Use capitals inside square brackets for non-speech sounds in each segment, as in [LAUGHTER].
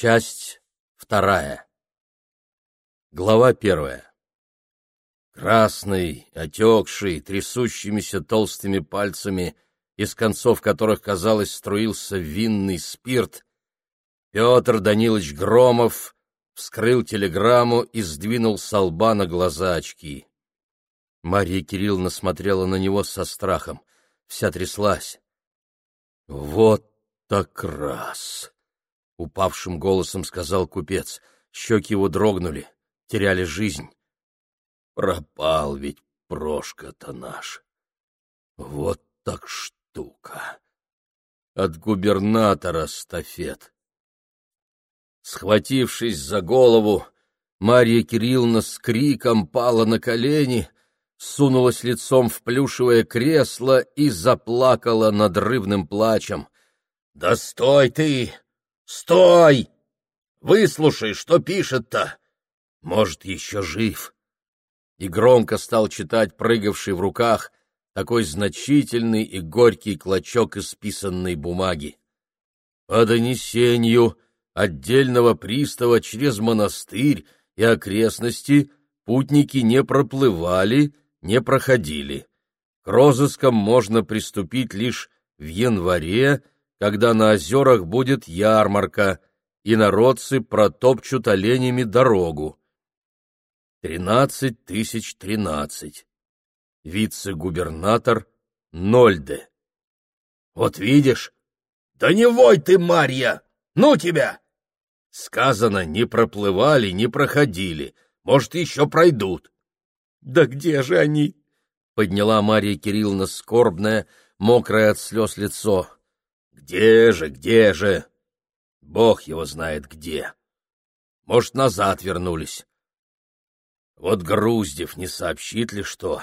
Часть вторая. Глава первая. Красный, отекший, трясущимися толстыми пальцами, из концов которых, казалось, струился винный спирт, Петр Данилович Громов вскрыл телеграмму и сдвинул с лба на глаза очки. Марья Кирилловна смотрела на него со страхом, вся тряслась. «Вот так раз!» — упавшим голосом сказал купец. Щеки его дрогнули, теряли жизнь. «Пропал ведь Прошка-то наш! Вот так штука! От губернатора стафет!» Схватившись за голову, Марья Кирилловна с криком пала на колени, сунулась лицом в плюшевое кресло и заплакала надрывным плачем. — Да стой ты! Стой! Выслушай, что пишет-то! Может, еще жив. И громко стал читать прыгавший в руках такой значительный и горький клочок исписанной бумаги. По донесению отдельного пристава через монастырь и окрестности путники не проплывали, не проходили. К розыскам можно приступить лишь в январе, когда на озерах будет ярмарка, и народцы протопчут оленями дорогу. Тринадцать тысяч тринадцать. Вице-губернатор Нольде. Вот видишь? Да не вой ты, Марья! Ну тебя! Сказано, не проплывали, не проходили. Может, еще пройдут. Да где же они? Подняла Марья Кирилловна скорбное, мокрое от слез лицо. Где же, где же? Бог его знает где. Может, назад вернулись. Вот Груздев не сообщит ли что,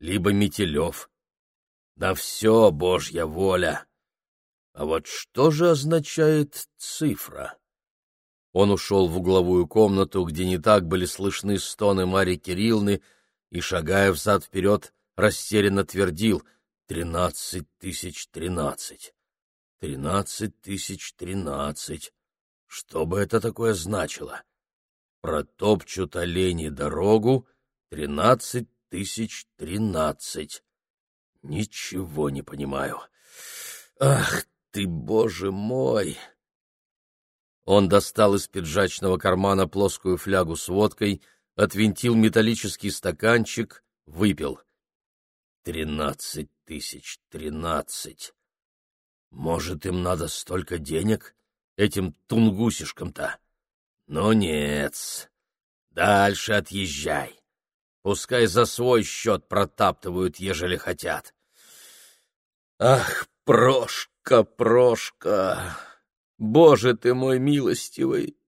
либо Метелев. Да все Божья воля. А вот что же означает цифра? Он ушел в угловую комнату, где не так были слышны стоны Марьи Кирилловны, и, шагая взад-вперед, растерянно твердил «Тринадцать тысяч тринадцать! Тринадцать тысяч тринадцать! Что бы это такое значило? Протопчут олени дорогу, тринадцать тысяч тринадцать! Ничего не понимаю! Ах ты, боже мой!» Он достал из пиджачного кармана плоскую флягу с водкой — отвинтил металлический стаканчик, выпил. Тринадцать тысяч, тринадцать. Может, им надо столько денег, этим тунгусишкам-то? Но нет. Дальше отъезжай. Пускай за свой счет протаптывают, ежели хотят. Ах, Прошка, Прошка! Боже ты мой милостивый!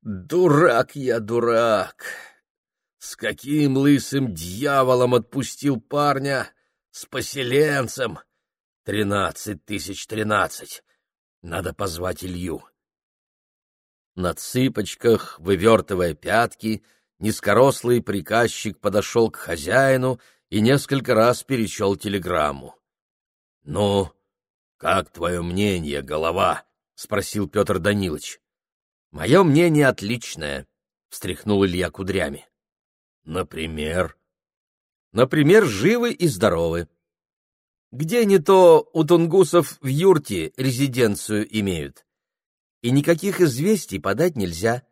Дурак я, дурак! С каким лысым дьяволом отпустил парня? С поселенцем! Тринадцать тысяч тринадцать! Надо позвать Илью. На цыпочках, вывертывая пятки, низкорослый приказчик подошел к хозяину и несколько раз перечел телеграмму. — Ну, как твое мнение, голова? — спросил Петр Данилович. Мое мнение отличное, — встряхнул Илья кудрями. Например? Например, живы и здоровы. Где не то у тунгусов в юрте резиденцию имеют. И никаких известий подать нельзя,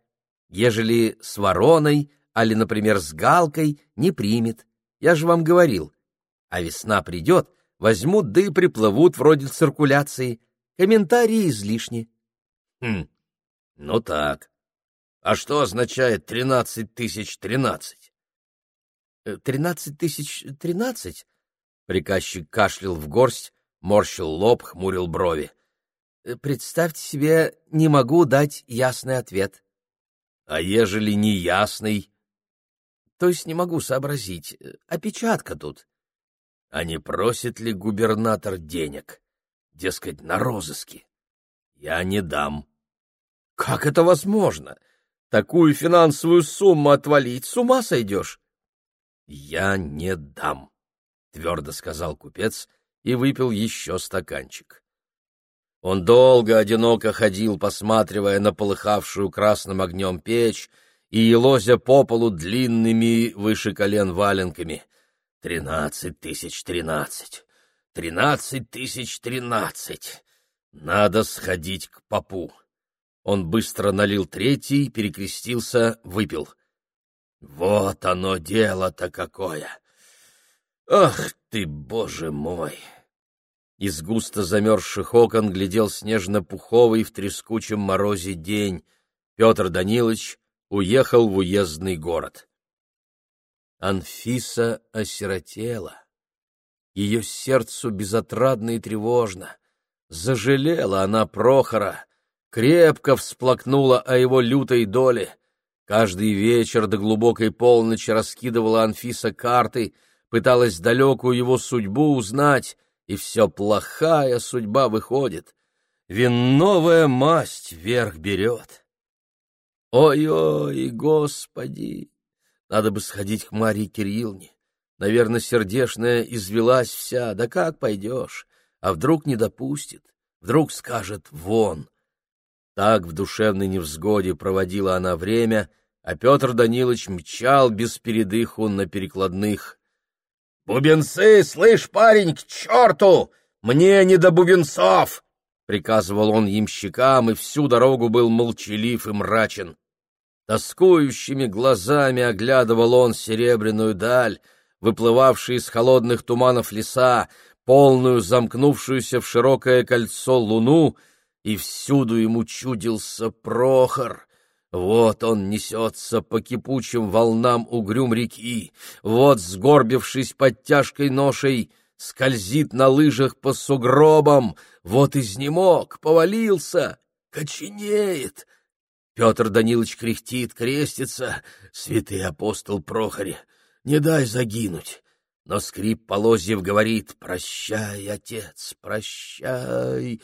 ежели с вороной, али, например, с галкой, не примет. Я же вам говорил. А весна придет, возьмут да и приплывут вроде циркуляции. Комментарии излишни. Хм, ну так. А что означает тринадцать тысяч тринадцать? Э, тринадцать тысяч тринадцать? Приказчик кашлял в горсть, морщил лоб, хмурил брови. Э, представьте себе, не могу дать ясный ответ. А ежели не ясный? То есть не могу сообразить. Э, опечатка тут. А не просит ли губернатор денег? Дескать, на розыске. Я не дам. Как это возможно? Такую финансовую сумму отвалить, с ума сойдешь? Я не дам, твердо сказал купец и выпил еще стаканчик. Он долго одиноко ходил, посматривая на полыхавшую красным огнем печь и елозя по полу длинными выше колен валенками. Тринадцать тысяч тринадцать! Тринадцать тысяч тринадцать! Надо сходить к попу. Он быстро налил третий, перекрестился, выпил. Вот оно дело-то какое! Ах ты, боже мой! Из густо замерзших окон глядел снежно-пуховый в трескучем морозе день. Петр Данилович уехал в уездный город. Анфиса осиротела. Ее сердцу безотрадно и тревожно. Зажалела она Прохора, крепко всплакнула о его лютой доле. Каждый вечер до глубокой полночи раскидывала Анфиса карты, пыталась далекую его судьбу узнать, и все плохая судьба выходит. Винновая масть вверх берет. Ой-ой, господи! Надо бы сходить к Марье Кирилловне. Наверное, сердешная извелась вся, да как пойдешь? А вдруг не допустит? Вдруг скажет «вон». Так в душевной невзгоде проводила она время, а Петр Данилович мчал без передыху на перекладных. «Бубенцы, слышь, парень, к черту! Мне не до бубенцов!» — приказывал он ямщикам, и всю дорогу был молчалив и мрачен. Тоскующими глазами оглядывал он серебряную даль, выплывавшие из холодных туманов леса, полную замкнувшуюся в широкое кольцо луну, и всюду ему чудился Прохор. Вот он несется по кипучим волнам угрюм реки, вот, сгорбившись под тяжкой ношей, скользит на лыжах по сугробам, вот изнемог, повалился, коченеет. Петр Данилович кряхтит, крестится, святый апостол Прохоре, не дай загинуть. Но скрип Полозьев говорит «Прощай, отец, прощай!»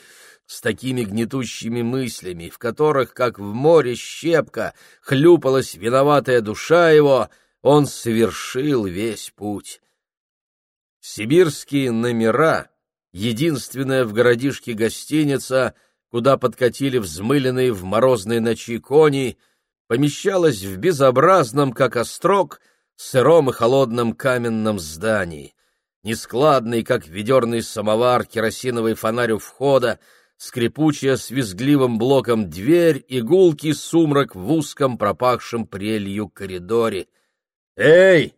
с такими гнетущими мыслями, в которых, как в море щепка, хлюпалась виноватая душа его, он совершил весь путь. Сибирские номера, единственная в городишке гостиница, куда подкатили взмыленные в морозные ночи кони, помещалась в безобразном, как острог, сыром и холодном каменном здании. Нескладный, как ведерный самовар, керосиновый фонарь у входа, скрипучая с визгливым блоком дверь и гулкий сумрак в узком пропахшем прелью коридоре. «Эй!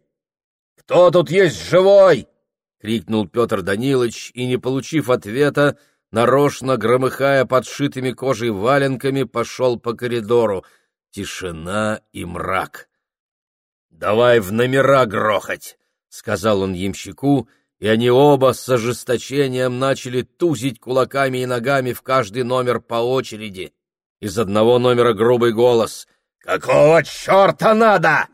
Кто тут есть живой?» — крикнул Петр Данилович, и, не получив ответа, нарочно громыхая подшитыми кожей валенками, пошел по коридору. Тишина и мрак. «Давай в номера грохать!» — сказал он ямщику, и они оба с ожесточением начали тузить кулаками и ногами в каждый номер по очереди. Из одного номера грубый голос. «Какого черта надо?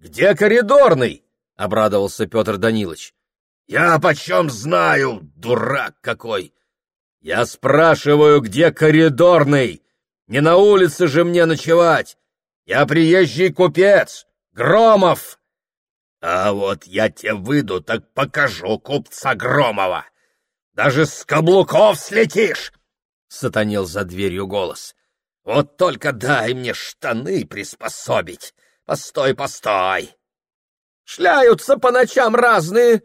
Где коридорный?» — обрадовался Петр Данилович. «Я почем знаю, дурак какой!» «Я спрашиваю, где коридорный? Не на улице же мне ночевать! Я приезжий купец!» Громов! А вот я тебе выйду, так покажу купца Громова. Даже с каблуков слетишь! Сатанил за дверью голос. Вот только дай мне штаны приспособить. Постой, постой. Шляются по ночам разные,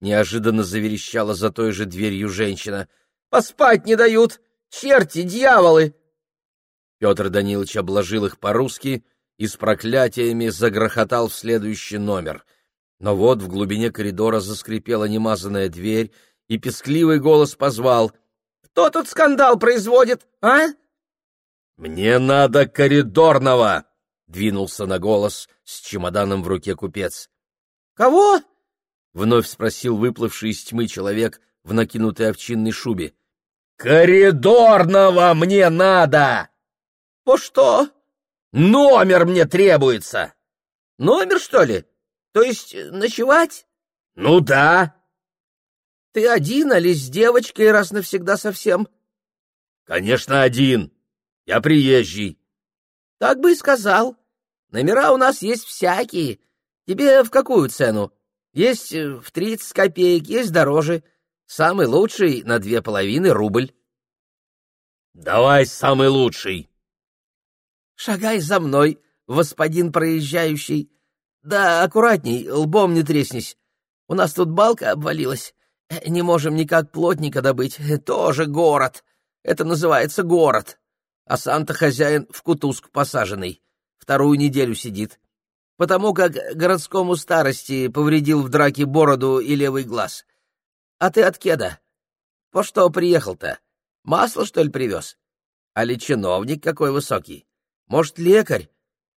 неожиданно заверещала за той же дверью женщина. Поспать не дают, черти, дьяволы. Петр Данилович обложил их по-русски, и с проклятиями загрохотал в следующий номер. Но вот в глубине коридора заскрипела немазанная дверь, и пескливый голос позвал. «Кто тут скандал производит, а?» «Мне надо коридорного!» — двинулся на голос с чемоданом в руке купец. «Кого?» — вновь спросил выплывший из тьмы человек в накинутой овчинной шубе. «Коридорного мне надо!» «По что?» Номер мне требуется. Номер, что ли? То есть э, ночевать? Ну да. Ты один, али с девочкой раз навсегда совсем? Конечно, один. Я приезжий. Так бы и сказал. Номера у нас есть всякие. Тебе в какую цену? Есть э, в тридцать копеек, есть дороже. Самый лучший на две половины рубль. Давай самый лучший. Шагай за мной, господин проезжающий. Да аккуратней, лбом не треснись. У нас тут балка обвалилась. Не можем никак плотника добыть. Тоже город. Это называется город. А сам-то хозяин в кутузку посаженный. Вторую неделю сидит. Потому как городскому старости повредил в драке бороду и левый глаз. А ты от кеда? По что приехал-то? Масло, что ли, привез? Али чиновник какой высокий? Может, лекарь?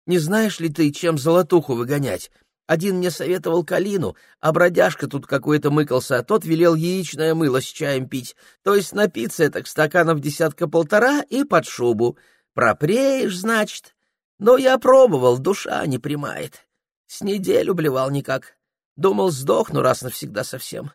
Не знаешь ли ты, чем золотуху выгонять? Один мне советовал калину, а бродяжка тут какой-то мыкался, а тот велел яичное мыло с чаем пить, то есть напиться это стаканов десятка-полтора и под шубу. Пропреешь, значит. Но я пробовал, душа не примает. С неделю блевал никак. Думал, сдохну раз навсегда совсем.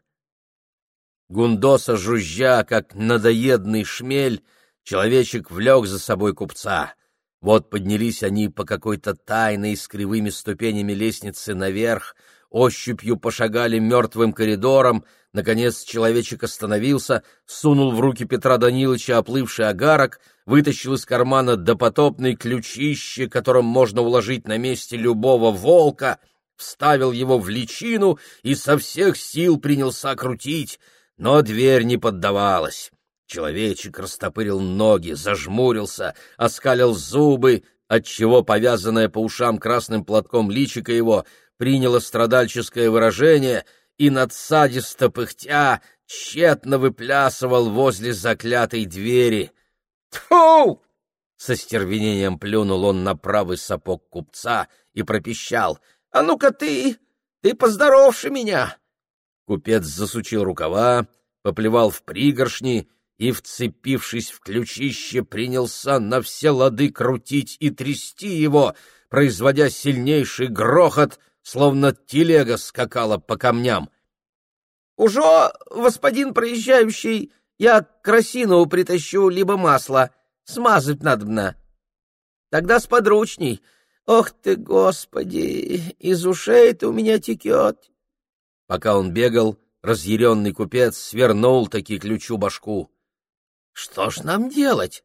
Гундоса жужжа, как надоедный шмель, человечек влек за собой купца. Вот поднялись они по какой-то тайной с кривыми ступенями лестницы наверх, ощупью пошагали мертвым коридором, наконец человечек остановился, сунул в руки Петра Даниловича оплывший агарок, вытащил из кармана допотопный ключище, которым можно уложить на месте любого волка, вставил его в личину и со всех сил принялся крутить, но дверь не поддавалась. Человечек растопырил ноги, зажмурился, оскалил зубы, отчего повязанное по ушам красным платком личико его приняло страдальческое выражение и надсадисто пыхтя тщетно выплясывал возле заклятой двери. «Тьфу!» — со стервенением плюнул он на правый сапог купца и пропищал. «А ну-ка ты! Ты поздоровши меня!» Купец засучил рукава, поплевал в пригоршни и, вцепившись в ключище, принялся на все лады крутить и трясти его, производя сильнейший грохот, словно телега скакала по камням. — Уже, господин проезжающий, я красину притащу, либо масло. Смазать надобно. Тогда сподручней. Ох ты, господи, из ушей-то у меня текет. Пока он бегал, разъяренный купец свернул таки ключу башку. Что ж нам делать?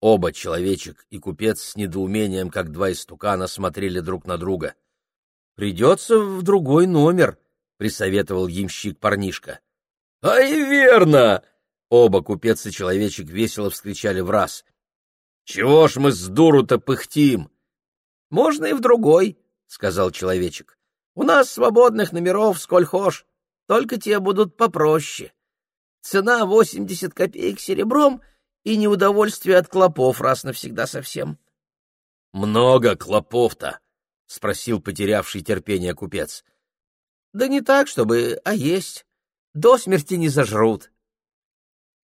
Оба, человечек и купец, с недоумением, как два истукана, смотрели друг на друга. — Придется в другой номер, — присоветовал ямщик парнишка. — Ай, верно! — оба, купец и человечек, весело вскричали в раз. — Чего ж мы с дуру-то пыхтим? — Можно и в другой, — сказал человечек. — У нас свободных номеров сколь хошь, только те будут попроще. Цена восемьдесят копеек серебром и неудовольствие от клопов раз навсегда совсем. — Много клопов-то? — спросил потерявший терпение купец. — Да не так, чтобы, а есть. До смерти не зажрут.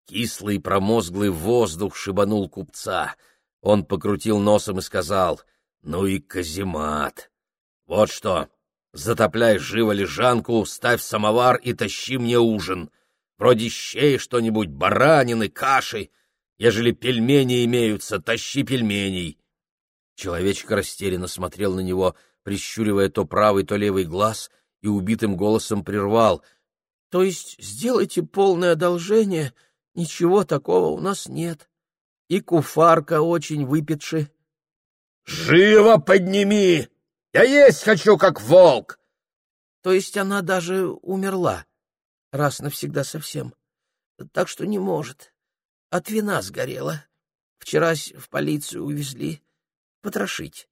Кислый промозглый воздух шибанул купца. Он покрутил носом и сказал, — Ну и каземат! Вот что, затопляй живо лежанку, ставь самовар и тащи мне ужин. — Вроде щей что-нибудь, баранины, каши. Ежели пельмени имеются, тащи пельменей. Человечек растерянно смотрел на него, прищуривая то правый, то левый глаз, и убитым голосом прервал. — То есть сделайте полное одолжение, ничего такого у нас нет. И куфарка очень выпитши. — Живо подними! Я есть хочу, как волк! — То есть она даже умерла? Раз навсегда совсем. Так что не может. От вина сгорела. Вчерась в полицию увезли. Потрошить.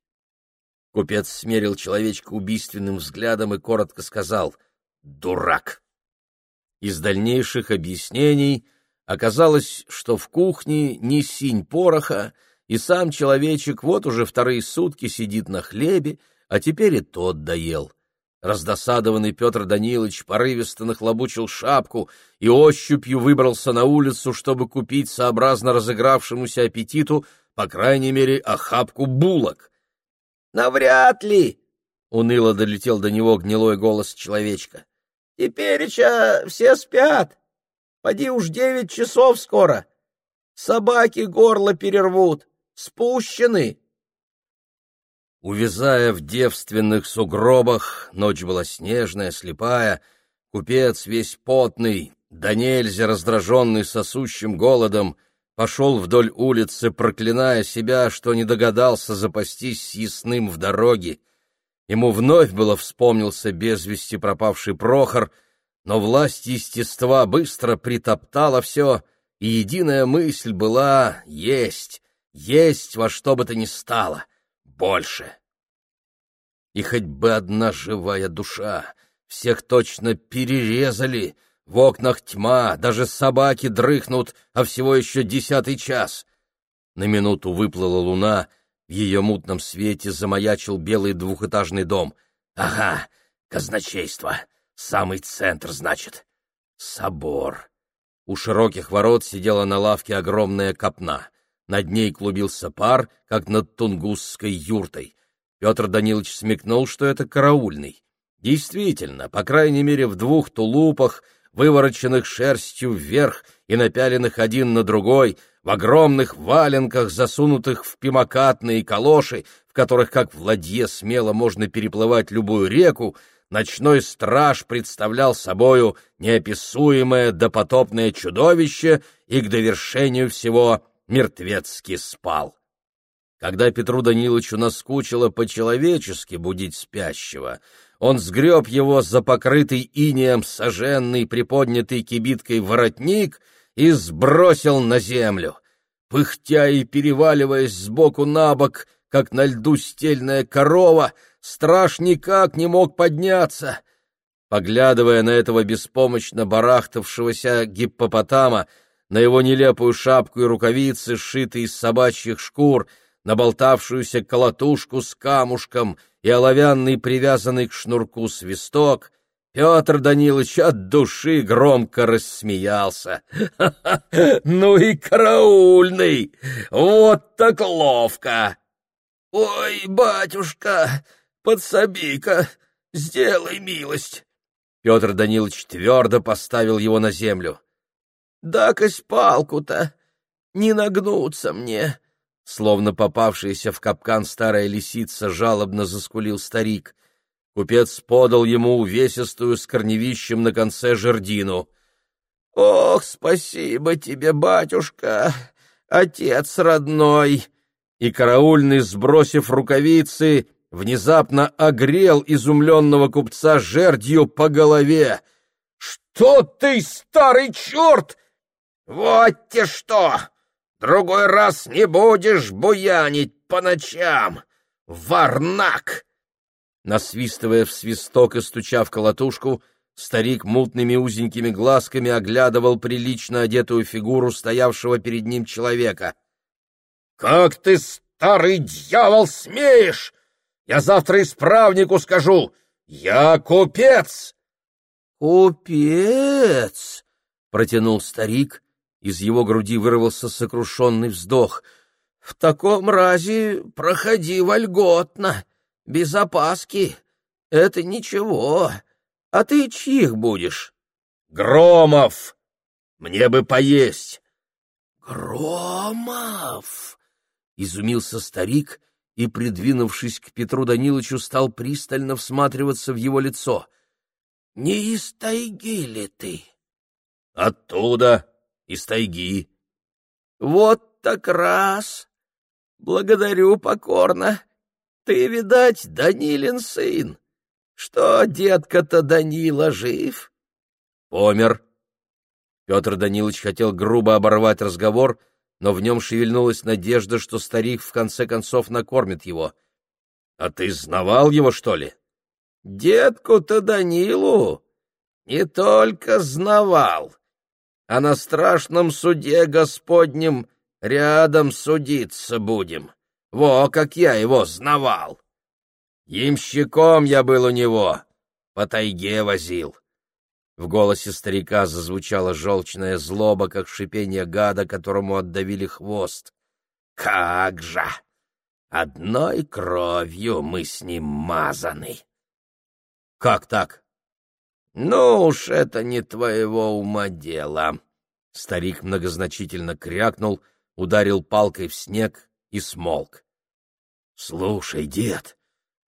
Купец смерил человечка убийственным взглядом и коротко сказал «Дурак!». Из дальнейших объяснений оказалось, что в кухне не синь пороха, и сам человечек вот уже вторые сутки сидит на хлебе, а теперь и тот доел. Раздосадованный Петр Данилович порывисто нахлобучил шапку и ощупью выбрался на улицу, чтобы купить, сообразно разыгравшемуся аппетиту, по крайней мере, охапку булок. — Навряд ли! — уныло долетел до него гнилой голос человечка. — Тепереча все спят. Поди уж девять часов скоро. Собаки горло перервут. Спущены. Увязая в девственных сугробах, ночь была снежная, слепая, купец весь потный, да нельзя раздраженный сосущим голодом, пошел вдоль улицы, проклиная себя, что не догадался запастись съестным в дороге. Ему вновь было вспомнился без вести пропавший Прохор, но власть естества быстро притоптала все, и единая мысль была есть, есть во что бы то ни стало, больше. И хоть бы одна живая душа, всех точно перерезали, в окнах тьма, даже собаки дрыхнут, а всего еще десятый час. На минуту выплыла луна, в ее мутном свете замаячил белый двухэтажный дом. Ага, казначейство, самый центр, значит. Собор. У широких ворот сидела на лавке огромная копна. Над ней клубился пар, как над тунгусской юртой. Петр Данилович смекнул, что это караульный. Действительно, по крайней мере, в двух тулупах, вывороченных шерстью вверх и напяленных один на другой, в огромных валенках, засунутых в пимокатные калоши, в которых, как в ладье, смело можно переплывать любую реку, ночной страж представлял собою неописуемое допотопное чудовище и к довершению всего мертвецки спал. Когда Петру Даниловичу наскучило по-человечески будить спящего, он сгреб его за покрытый инеем соженный приподнятый кибиткой воротник и сбросил на землю. Пыхтя и переваливаясь сбоку на бок, как на льду стельная корова, страж никак не мог подняться. Поглядывая на этого беспомощно барахтавшегося гиппопотама, на его нелепую шапку и рукавицы, сшитые из собачьих шкур, на болтавшуюся колотушку с камушком и оловянный привязанный к шнурку свисток, Петр Данилович от души громко рассмеялся. [LAUGHS] «Ну и караульный! Вот так ловко!» «Ой, батюшка, подсоби-ка, сделай милость!» Петр Данилович твердо поставил его на землю. «Да-кась палку-то, не нагнуться мне!» Словно попавшаяся в капкан старая лисица жалобно заскулил старик. Купец подал ему увесистую с корневищем на конце жердину. — Ох, спасибо тебе, батюшка, отец родной! И караульный, сбросив рукавицы, внезапно огрел изумленного купца жердью по голове. — Что ты, старый черт? — Вот те что! Другой раз не будешь буянить по ночам! Варнак! Насвистывая в свисток и стуча в колотушку, старик мутными узенькими глазками оглядывал прилично одетую фигуру стоявшего перед ним человека. — Как ты, старый дьявол, смеешь? Я завтра исправнику скажу. Я купец! — Купец! — протянул старик. Из его груди вырвался сокрушенный вздох. — В таком разе проходи вольготно без опаски. Это ничего. А ты чьих будешь? Громов! Мне бы поесть. Громов! Изумился старик и, придвинувшись к Петру Даниловичу, стал пристально всматриваться в его лицо. Не из тайги ли ты? Оттуда, из тайги. Вот так раз. Благодарю покорно. Ты, видать, Данилин сын. Что, детка-то Данила жив? Помер. Петр Данилович хотел грубо оборвать разговор, но в нем шевельнулась надежда, что старик в конце концов накормит его. — А ты знавал его, что ли? — Детку-то Данилу не только знавал, а на страшном суде Господнем рядом судиться будем. — во, как я его знавал! Ямщиком я был у него, по тайге возил. В голосе старика зазвучала желчная злоба, как шипение гада, которому отдавили хвост. Как же! Одной кровью мы с ним мазаны. Как так? Ну уж это не твоего ума дело. Старик многозначительно крякнул, ударил палкой в снег и смолк. — Слушай, дед,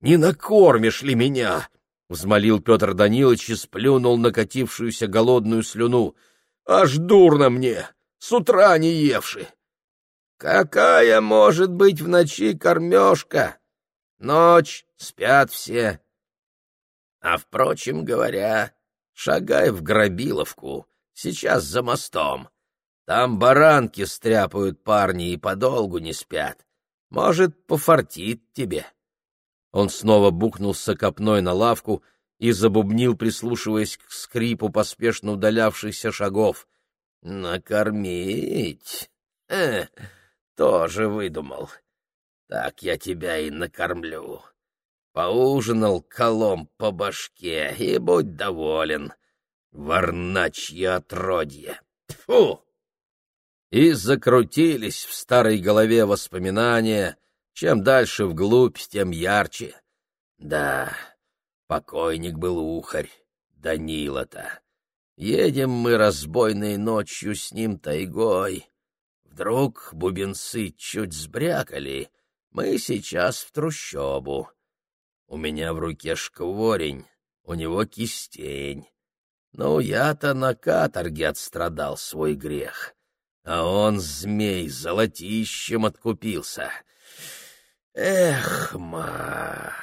не накормишь ли меня? — взмолил Петр Данилович и сплюнул накатившуюся голодную слюну. — Аж дурно мне! с утра не евши. Какая может быть в ночи кормежка? Ночь, спят все. А, впрочем говоря, шагай в Грабиловку, сейчас за мостом. Там баранки стряпают парни и подолгу не спят. Может, пофартит тебе. Он снова бухнулся копной на лавку и забубнил, прислушиваясь к скрипу поспешно удалявшихся шагов. «Накормить? Э, тоже выдумал. Так я тебя и накормлю. Поужинал колом по башке и будь доволен. Варначье отродье! Тьфу!» И закрутились в старой голове воспоминания, чем дальше вглубь, тем ярче. Да, покойник был ухарь, Данила-то. Едем мы разбойной ночью с ним тайгой. Вдруг бубенцы чуть сбрякали, мы сейчас в трущобу. У меня в руке шкворень, у него кистень. Ну, я-то на каторге отстрадал свой грех, а он, змей, золотищем откупился. Эх, ма!